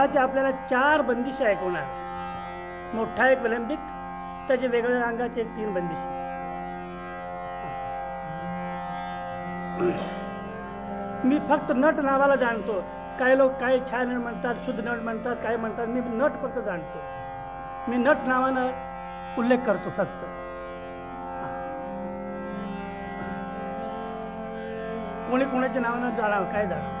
नटाचे आपल्याला चार बंदिशी ऐकवणार. मोठा एक विलंबिक त्याचे वेगवेगळ्या रंगाचे एक तीन बंदिशी. मी फक्त नट नावाला जाणतो. काही लोक काही छान म्हणतात शुद्ध नट म्हणतात काही म्हणतात मी नट फक्त जाणतो. मी नट नावानं उल्लेख करतो फक्त. कोणी कोणाच्या नावानं जाणावं काय जाणावं?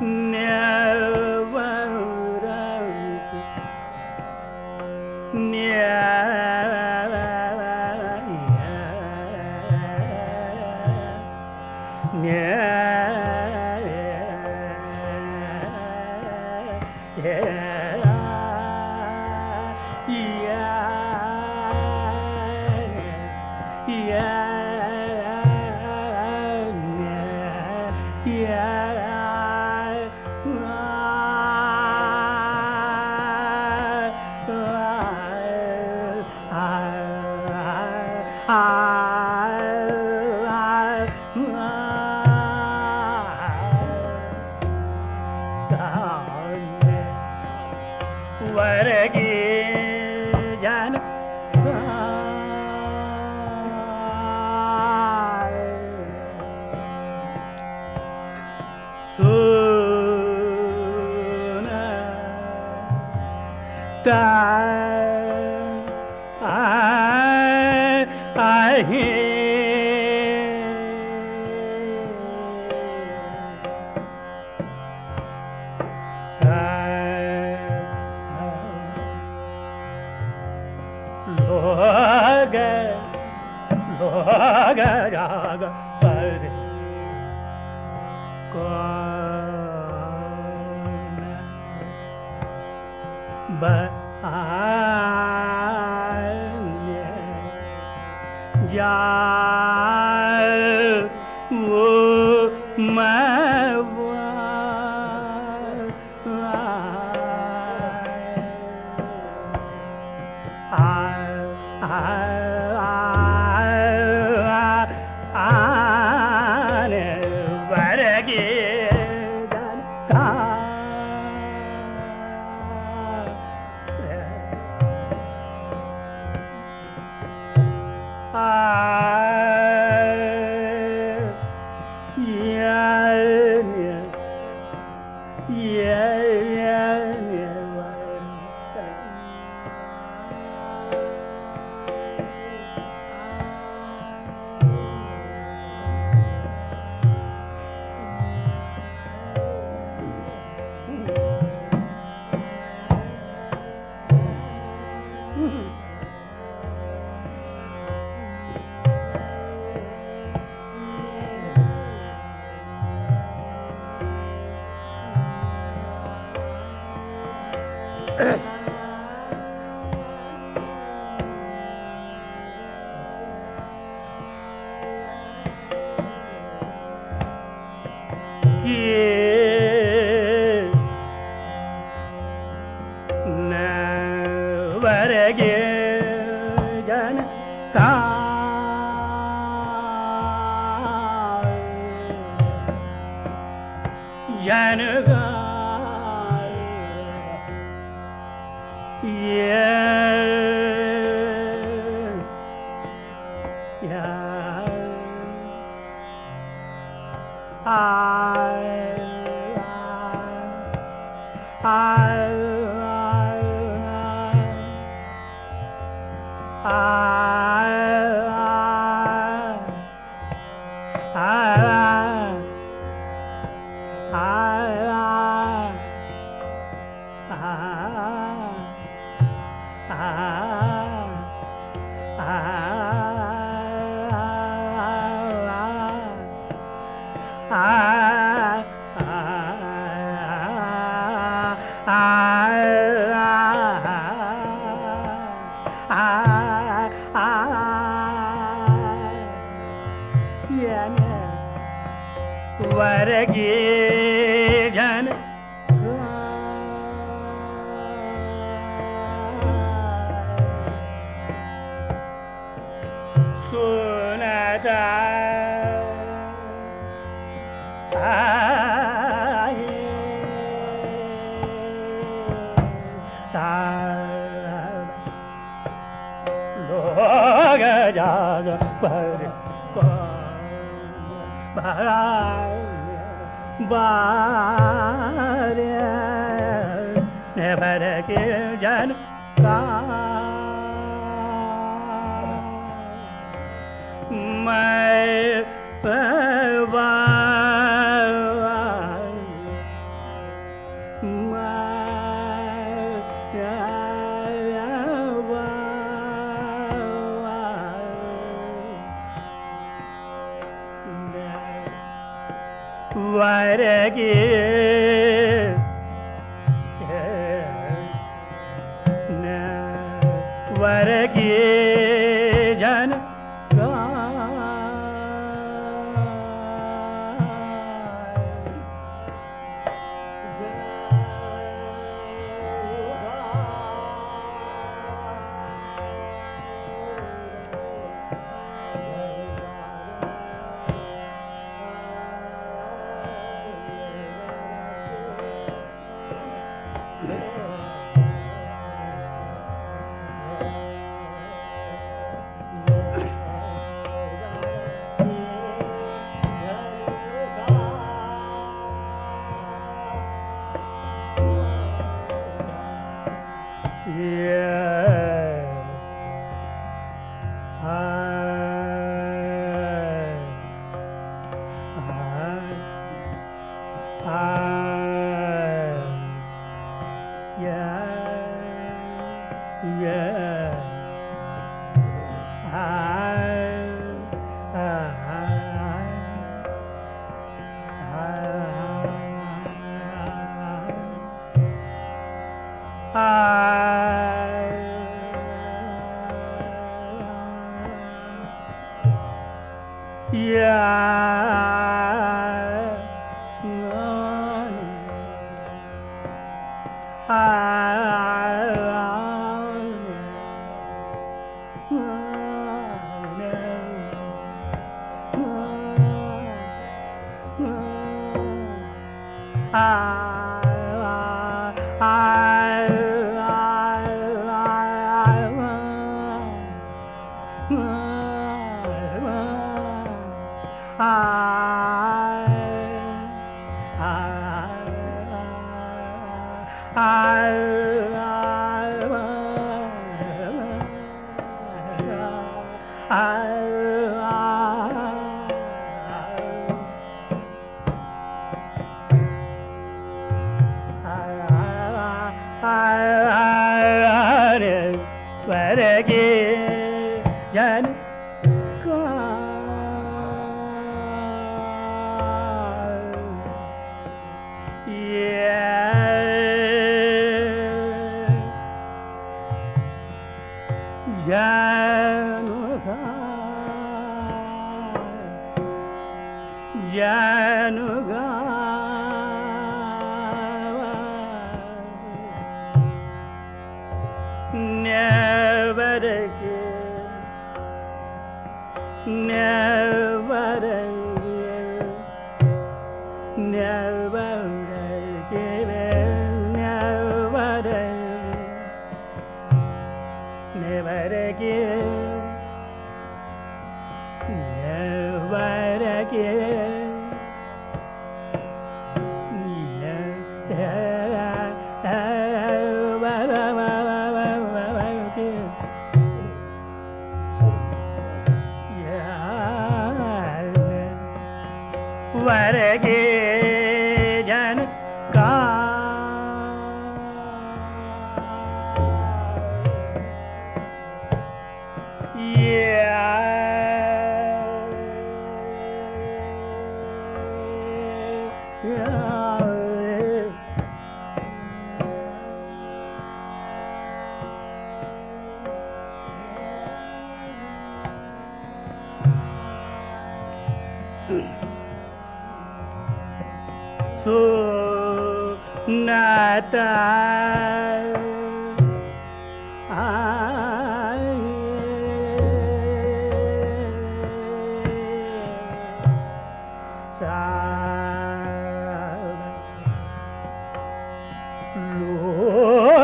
Yeah. भर के जन 啊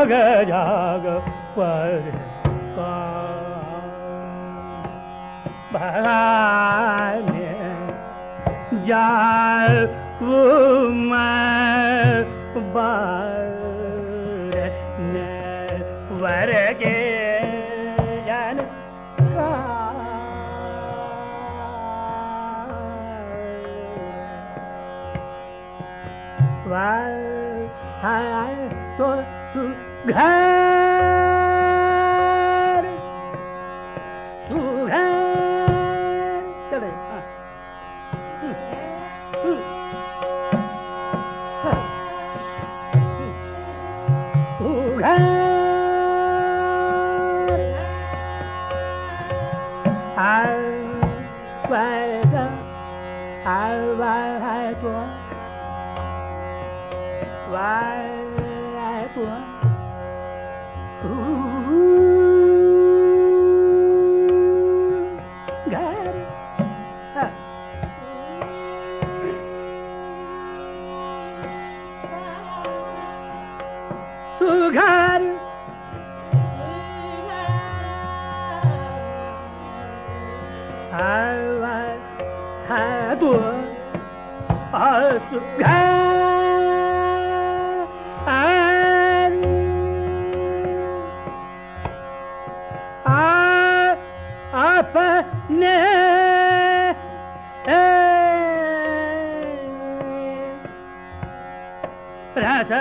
जग जाग पर भराने जाऊ मैं बार घर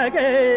again.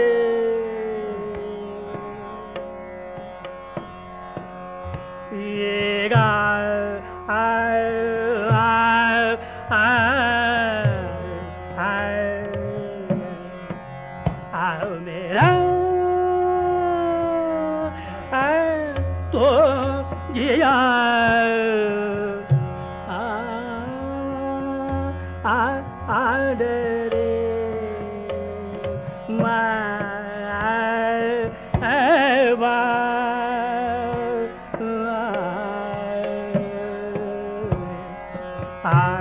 ah.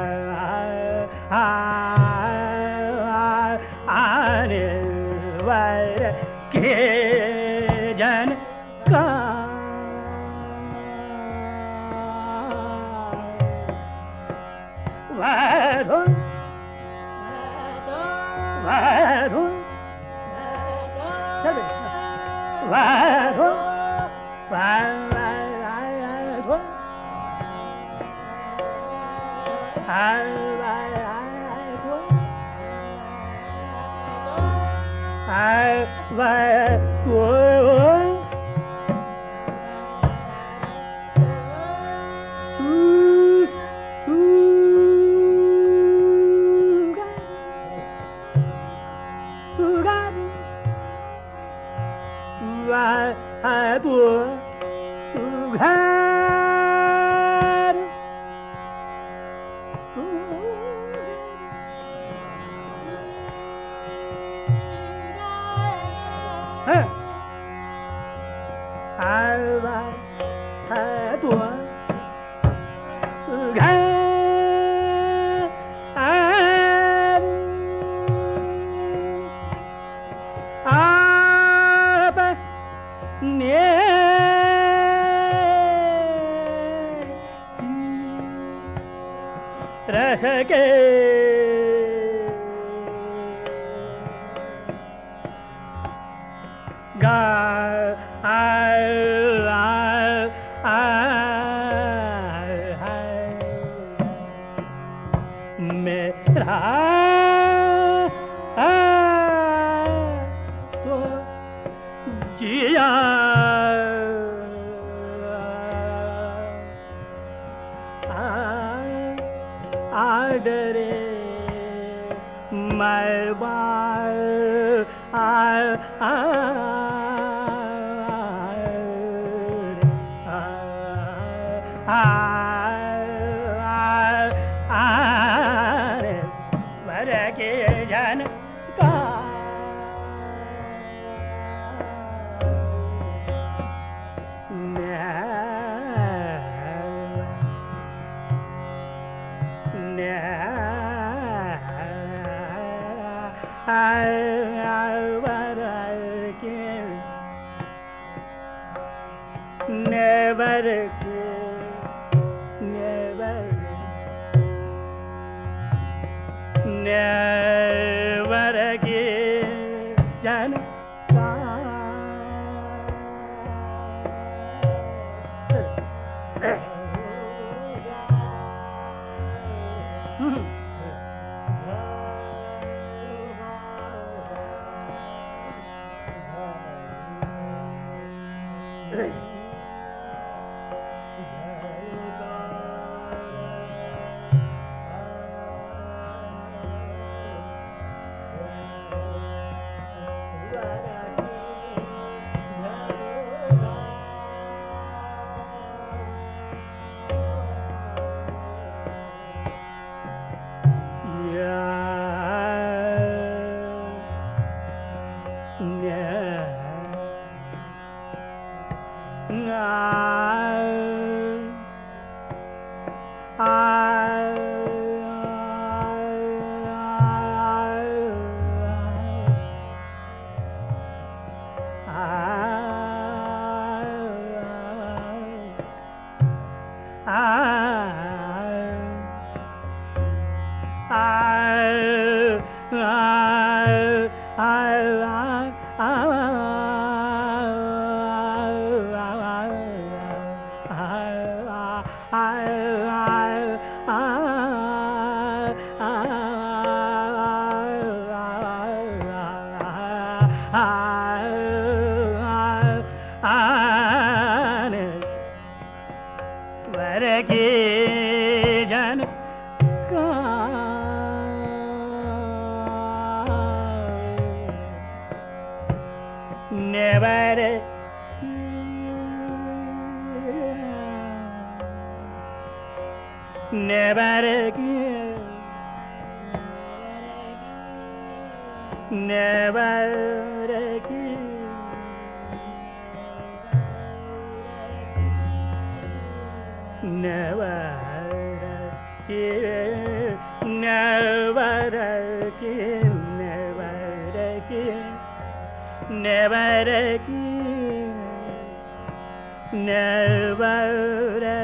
Bye. never again, never again. Never again, never again, never again, never again, never again.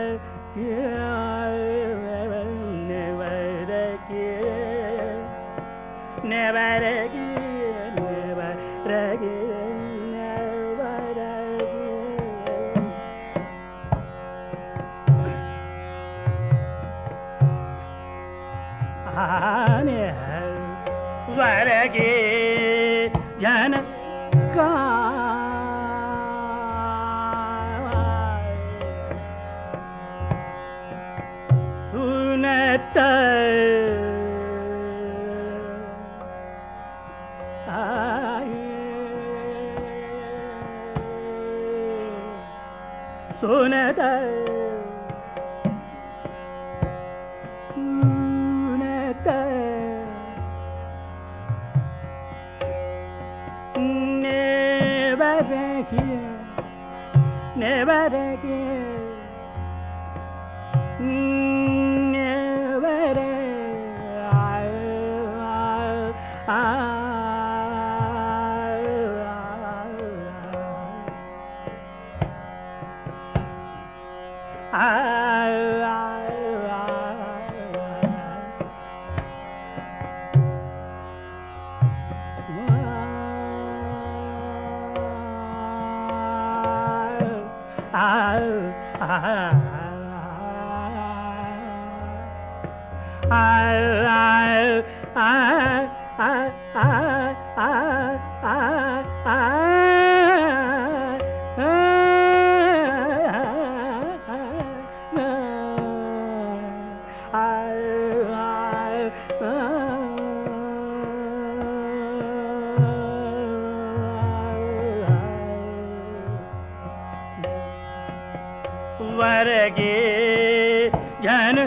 गी ज्ञान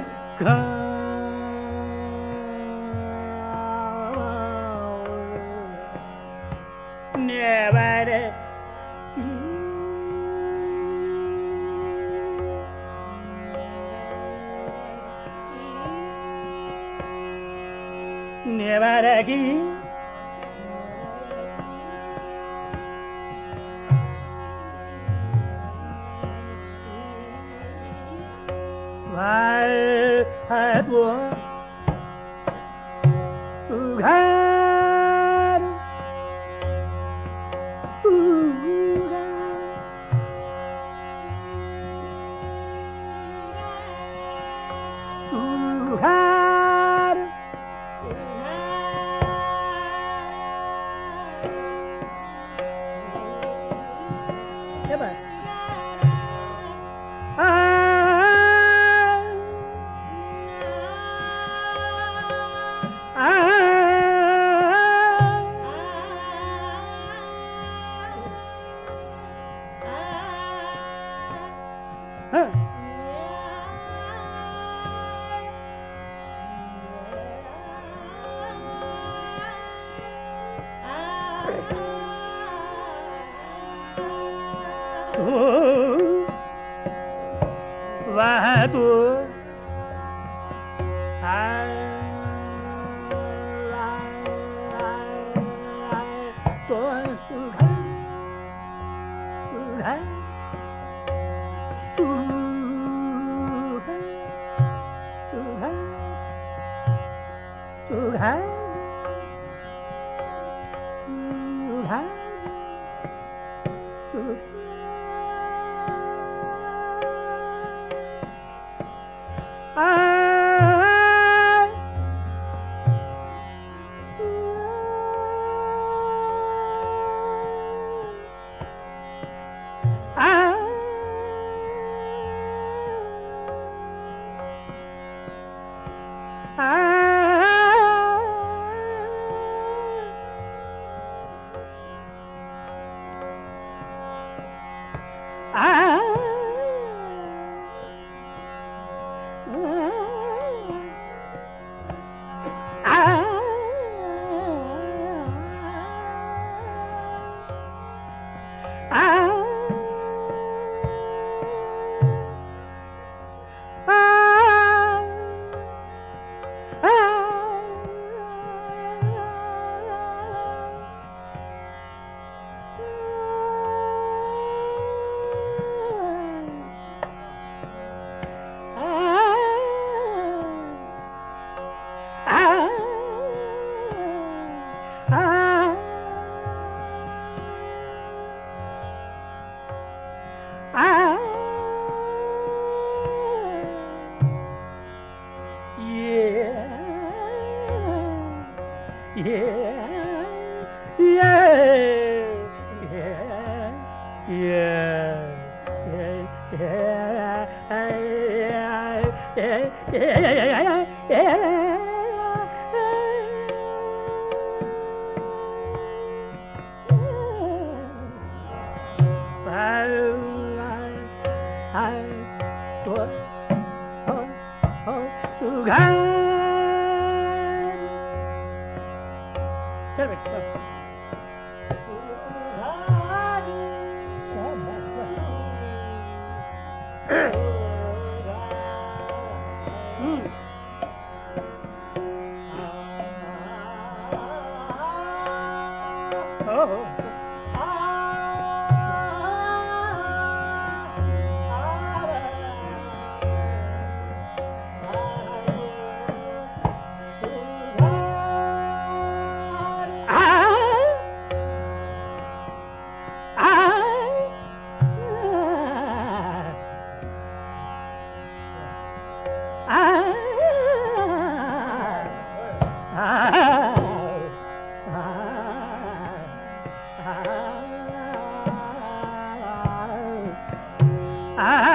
आ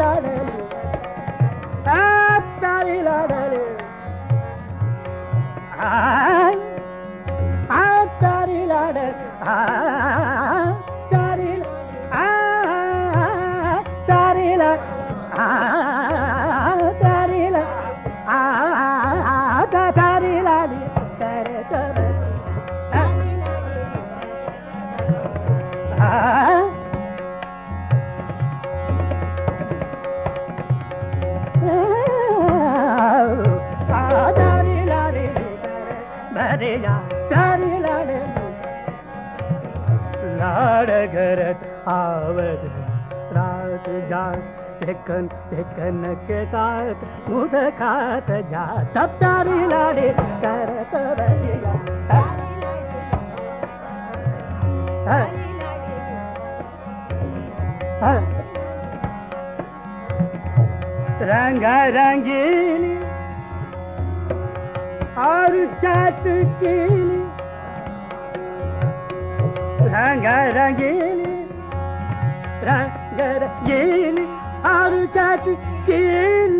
தாவிலாடலே தாவிலாடலே ஆத்தாரிலாடலே ஆ खात जात ढेकन ढेकन के साथ दूध खात जात। प्यारी लाड़ी करत रंग हाँ। हाँ। हाँ। रंगीली और चाट कीली। रंग रंगीली रंग ஏழு ஆறு காட்டு கீழ்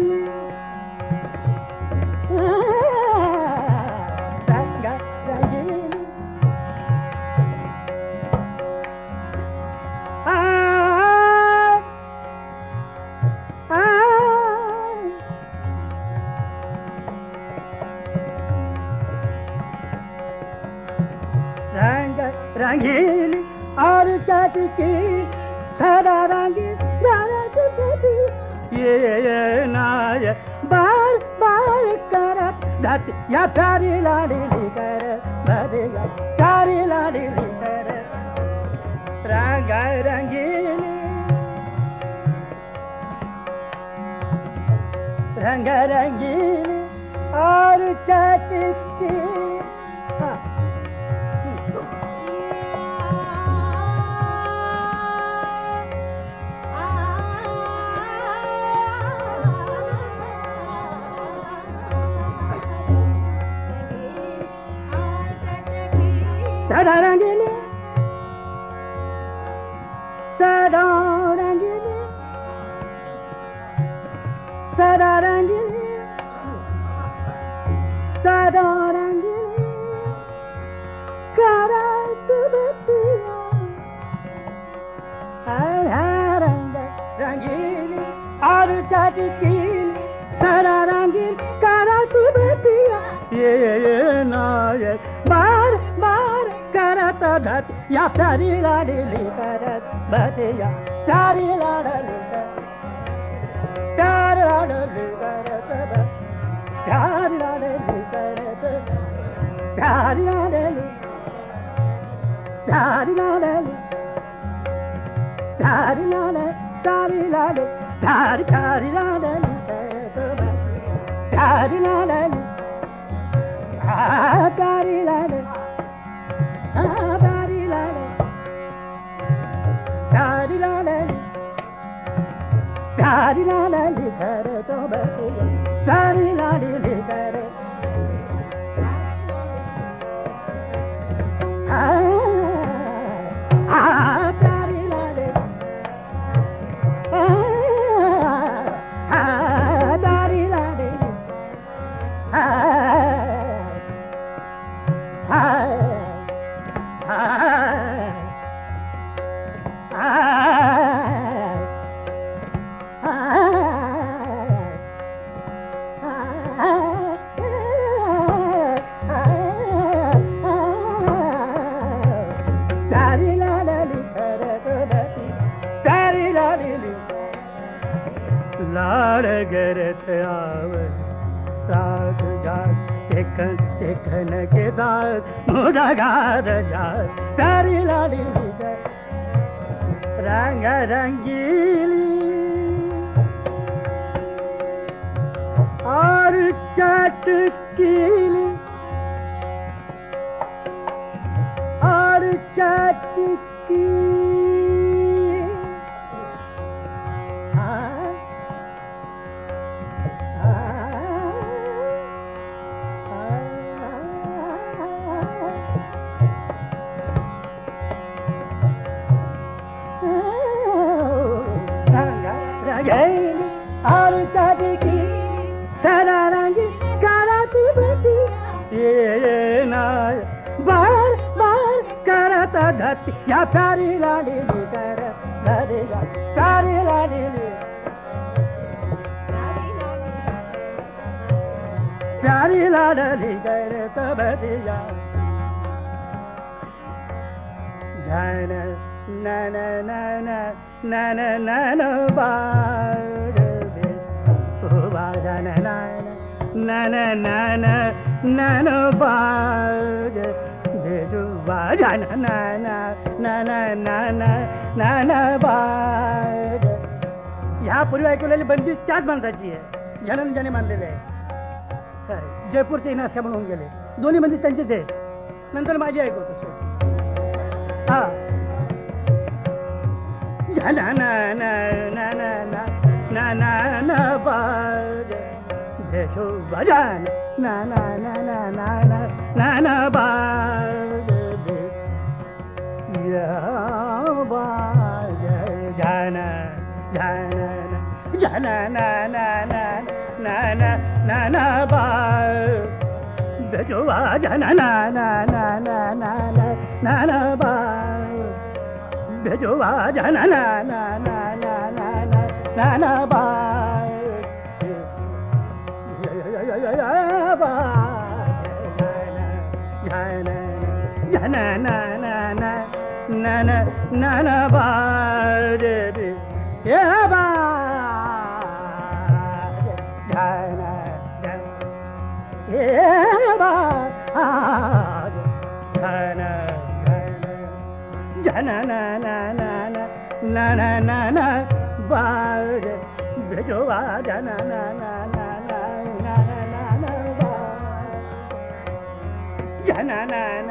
रंग रंगी या प्यारी लाडली करत बतिया प्यारी लाडली प्यार लाडली करत प्यार लाडली करत प्यार लाडली प्यार लाडली प्यार लाडली प्यार लाडली प्यार प्यार लाडली करत प्यार लाडली Ah, daddy, la di la la li, la la la लाड आवत साथ जात एकन के साथ जात। प्यारी लाडी रंग रंगीली। और चटकीली, और चटकी करत या प्यारी लाडी कर धरेगा प्यारी लाडी प्यारी लाडली कर तब नन नन नन नन बार नन नन नन नन बाजा ना ना ना ना ना ना ना बार ह्या पूर्वी ऐकवलेली बंदी त्याच माणसाची आहे जनन ज्याने मानलेले आहे जयपूरचे इनास्या म्हणून गेले दोन्ही म्हणजे त्यांचेच आहे नंतर माझी ऐकवतो सर हा झना ना ना ना ना ना ना ना ना बाज भेटो बजान ना ना ना ना ना ना ना ना बाज या बाज झना झना झना ना ना ना ना ना ना ना बाज भेटो बजान ना ना ना ना ना ना ना ना बाज भेजो जन ना ना ना ना ना ना ना ना बा जन ना ना ना ना ना ना ना बा रे रे ये बा जन जन ये जन न न न ನನ ನನಬಾರದೆ ಯಬಾ ಧನ ಏಬಾ ಧನ ಜನನ ನನ ನನ ನನ ಬಾರದೆ ಬಿಡುವ ಜನ ನನ ನನ ನನ ಜನ ನನ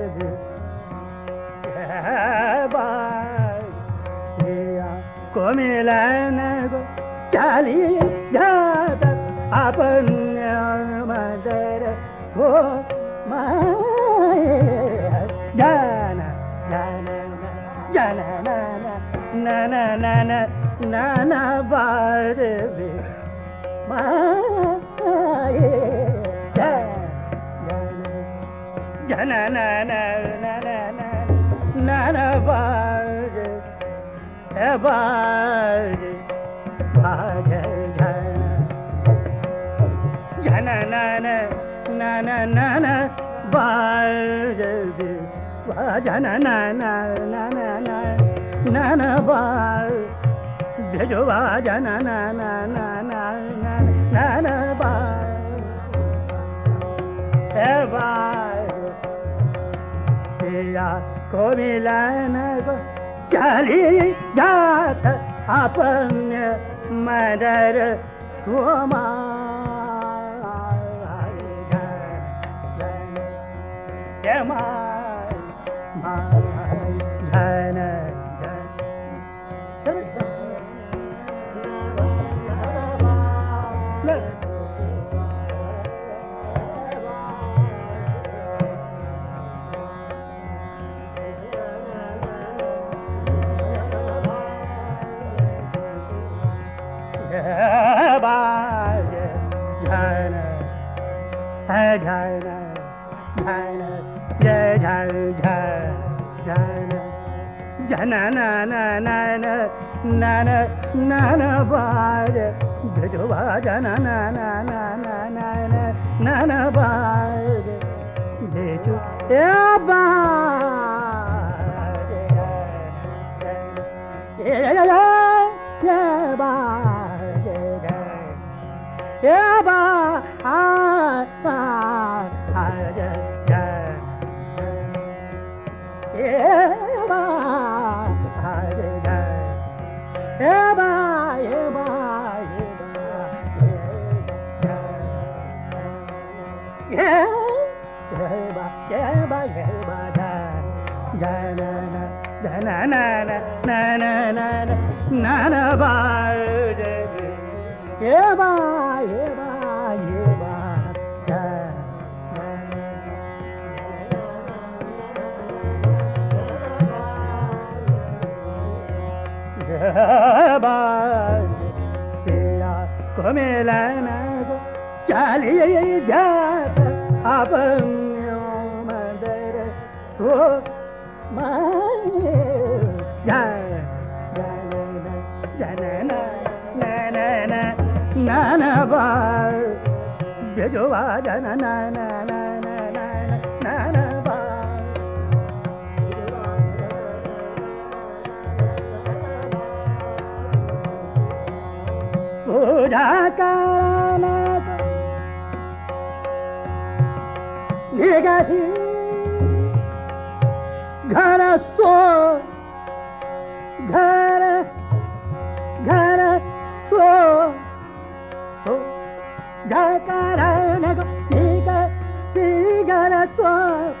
गो चाली जात अपन मदर सो जन जन जन न न न न न न बार बे जन न न न न न न बार बार बाज जन न न न न न न बार ಬಾರಿ ಜನ ನನ ನನ ನನ ಬಾರಿ ಜನ ನನ ನನ ನನ ಬಾರಿ ಭಜೋ ಬಾ ಜನ ನನ ನನ ನನ ಬಾರಿ ಬಾರಿ ಕೋಮಿಲ ನಗ चली जात अपन मदर सोमा। झन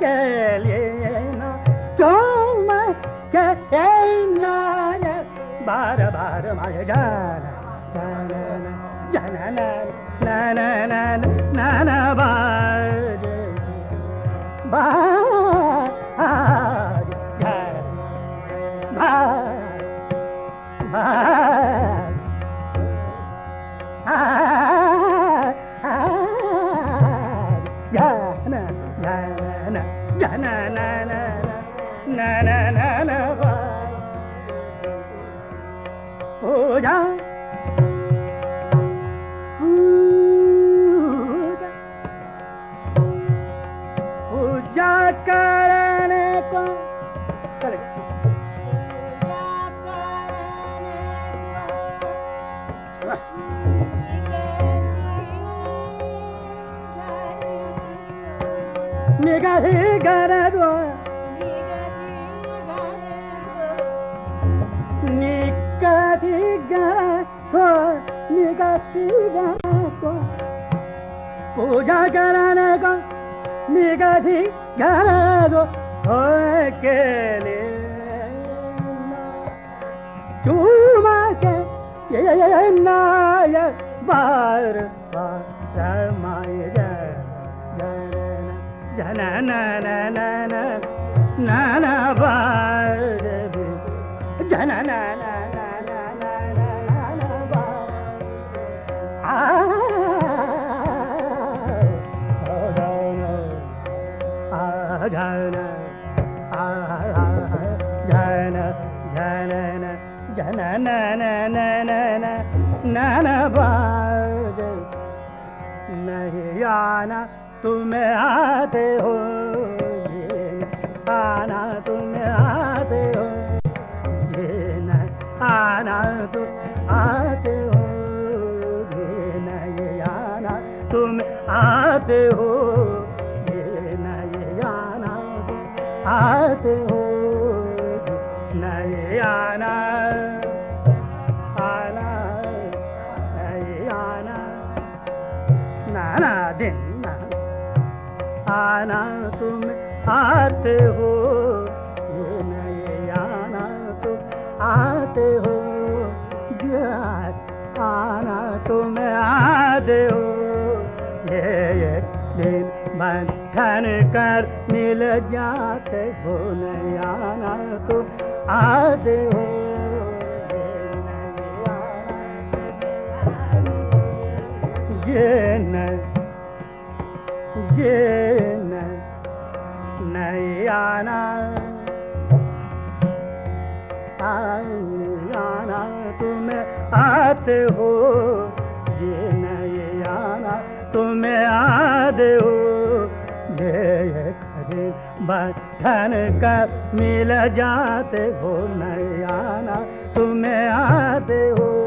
kelena cholma kelena bar bar maya jana jana jana na na na na na na bar bar bar bar पूजा कराने को निगाही गरदो हो के लिए चूमा के ये नाय बार बार रमाय ஜனன நனபாழவி ஜனன ஜன ஜன ஜனன ஜனன நனபாழ நகையான तुम्हें आते हो, ये आना तुम्हें आते हो, ये न आना तुम आते हो, ये न आना तुम आते हो, ये न आना तुम आते हो न आना आना तुम आते हो ये नहीं आना तुम आते हो आना तुम आते हो ये ये दिन बंधन कर मिल जाते हो नहीं आना तुम आते हो ये आना ये नहीं आना तुम आते हो। ये नहीं आना तुम आते हो। ये खरे बठन का मिल जाते हो नहीं आना तुम आते हो।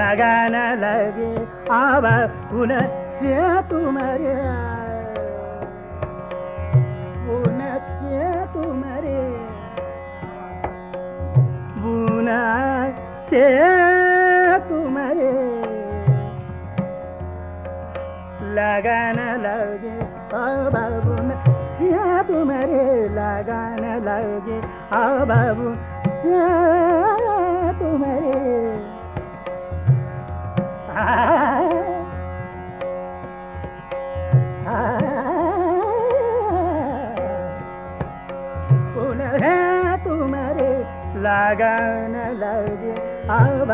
लगन लगे। आव पुनस्य तुम्हारे तुम रे बुना से तुम्हारे लगन लगे। अब सिया तुम्हारे लगन लगे। अब सिया तुम्हारे புனக துமரே லகன லகே அவ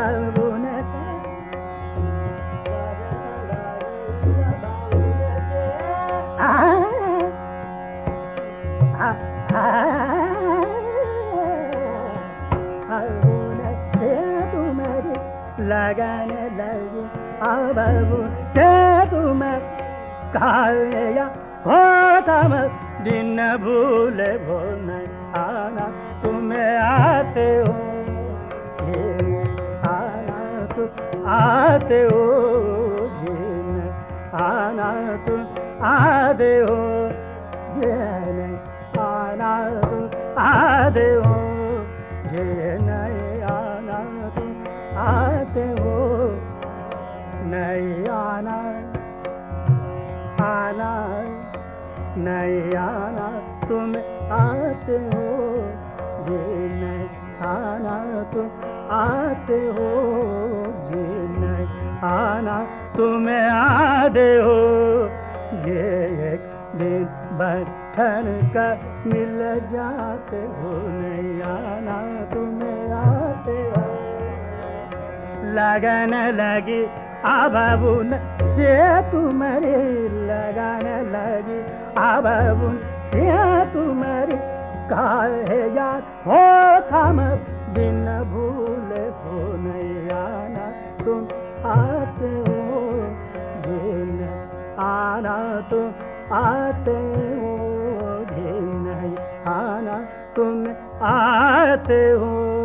तुम काया हो तम दिन भूले भो नहीं आना, तुम्हें आते हो आना, तुम आते हो आना, तुम आते हो आना, तुम आते हो। आना आना नहीं आना, तुम आते हो ये नहीं आना, तुम आते हो ये नहीं आना तुम आते हो। ये एक दिन बठन का मिल जाते हो, नहीं आना तुम आते हो। लगन लगी तुम्हारे लगन लगी आबाबुन से तुम्हारी काहे यार हो थम दिन भूले आना तुम आते हो दिन आना तुम आते हो दिन आना तुम आते हो